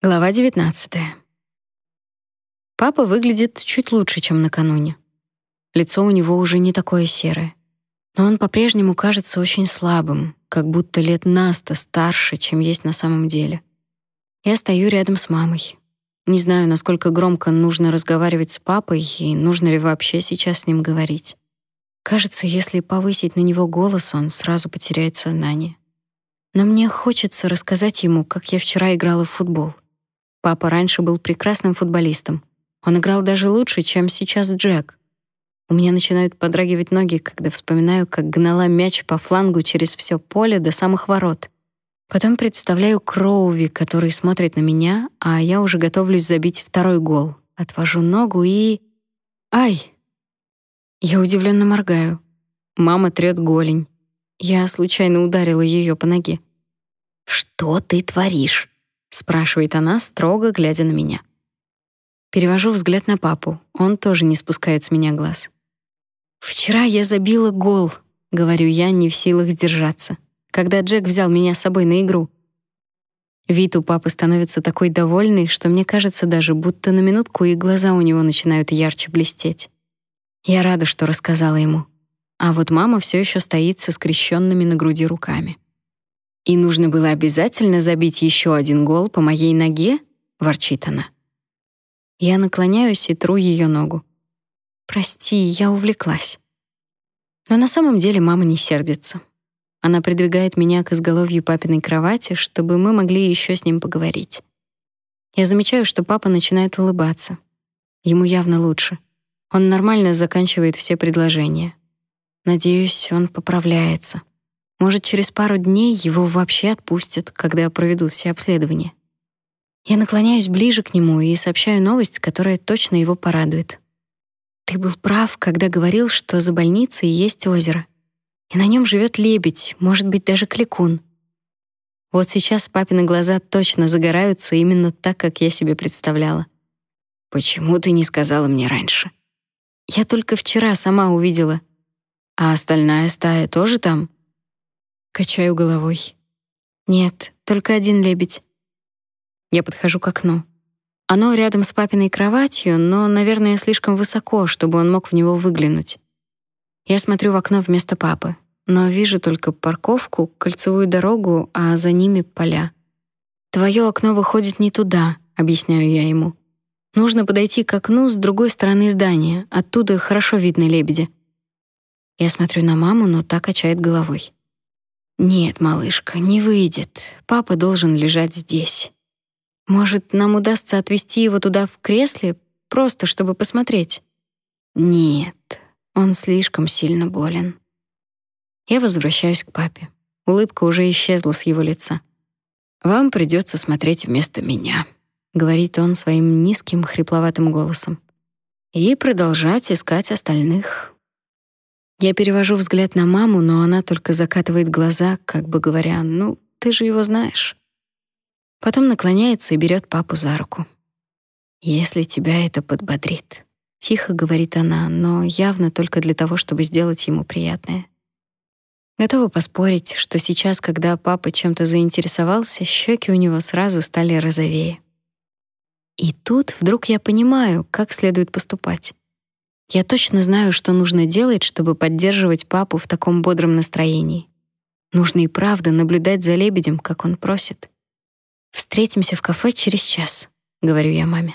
Глава 19. Папа выглядит чуть лучше, чем накануне. Лицо у него уже не такое серое. Но он по-прежнему кажется очень слабым, как будто лет на сто старше, чем есть на самом деле. Я стою рядом с мамой. Не знаю, насколько громко нужно разговаривать с папой и нужно ли вообще сейчас с ним говорить. Кажется, если повысить на него голос, он сразу потеряет сознание. Но мне хочется рассказать ему, как я вчера играла в футбол. Папа раньше был прекрасным футболистом. Он играл даже лучше, чем сейчас Джек. У меня начинают подрагивать ноги, когда вспоминаю, как гнала мяч по флангу через все поле до самых ворот. Потом представляю Кроуви, который смотрит на меня, а я уже готовлюсь забить второй гол. Отвожу ногу и... Ай! Я удивленно моргаю. Мама трёт голень. Я случайно ударила ее по ноге. «Что ты творишь?» Спрашивает она, строго глядя на меня. Перевожу взгляд на папу. Он тоже не спускает с меня глаз. Вчера я забила гол, говорю я, не в силах сдержаться. Когда Джек взял меня с собой на игру. Вид у папы становится такой довольный, что мне кажется даже, будто на минутку и глаза у него начинают ярче блестеть. Я рада, что рассказала ему. А вот мама все еще стоит со скрещенными на груди руками. И нужно было обязательно забить еще один гол по моей ноге, ворчит она. Я наклоняюсь и тру ее ногу. Прости, я увлеклась. Но на самом деле мама не сердится. Она придвигает меня к изголовью папиной кровати, чтобы мы могли еще с ним поговорить. Я замечаю, что папа начинает улыбаться. Ему явно лучше. Он нормально заканчивает все предложения. Надеюсь, он поправляется. Может, через пару дней его вообще отпустят, когда проведут все обследования. Я наклоняюсь ближе к нему и сообщаю новость, которая точно его порадует. Ты был прав, когда говорил, что за больницей есть озеро. И на нем живет лебедь, может быть, даже кликун. Вот сейчас папины глаза точно загораются именно так, как я себе представляла. Почему ты не сказала мне раньше? Я только вчера сама увидела. А остальная стая тоже там? Качаю головой. Нет, только один лебедь. Я подхожу к окну. Оно рядом с папиной кроватью, но, наверное, слишком высоко, чтобы он мог в него выглянуть. Я смотрю в окно вместо папы, но вижу только парковку, кольцевую дорогу, а за ними поля. Твое окно выходит не туда, объясняю я ему. Нужно подойти к окну с другой стороны здания, оттуда хорошо видно лебеди. Я смотрю на маму, но так качает головой. Нет, малышка, не выйдет. Папа должен лежать здесь. Может, нам удастся отвезти его туда в кресле, просто чтобы посмотреть? Нет, он слишком сильно болен. Я возвращаюсь к папе. Улыбка уже исчезла с его лица. Вам придется смотреть вместо меня, говорит он своим низким хрипловатым голосом. И продолжать искать остальных. Я перевожу взгляд на маму, но она только закатывает глаза, как бы говоря: "Ну, ты же его знаешь". Потом наклоняется и берет папу за руку. "Если тебя это подбодрит", тихо говорит она, но явно только для того, чтобы сделать ему приятное. Готова поспорить, что сейчас, когда папа чем-то заинтересовался, щеки у него сразу стали розовее. И тут вдруг я понимаю, как следует поступать. Я точно знаю, что нужно делать, чтобы поддерживать папу в таком бодром настроении. Нужно и правда наблюдать за лебедем, как он просит. Встретимся в кафе через час, говорю я маме.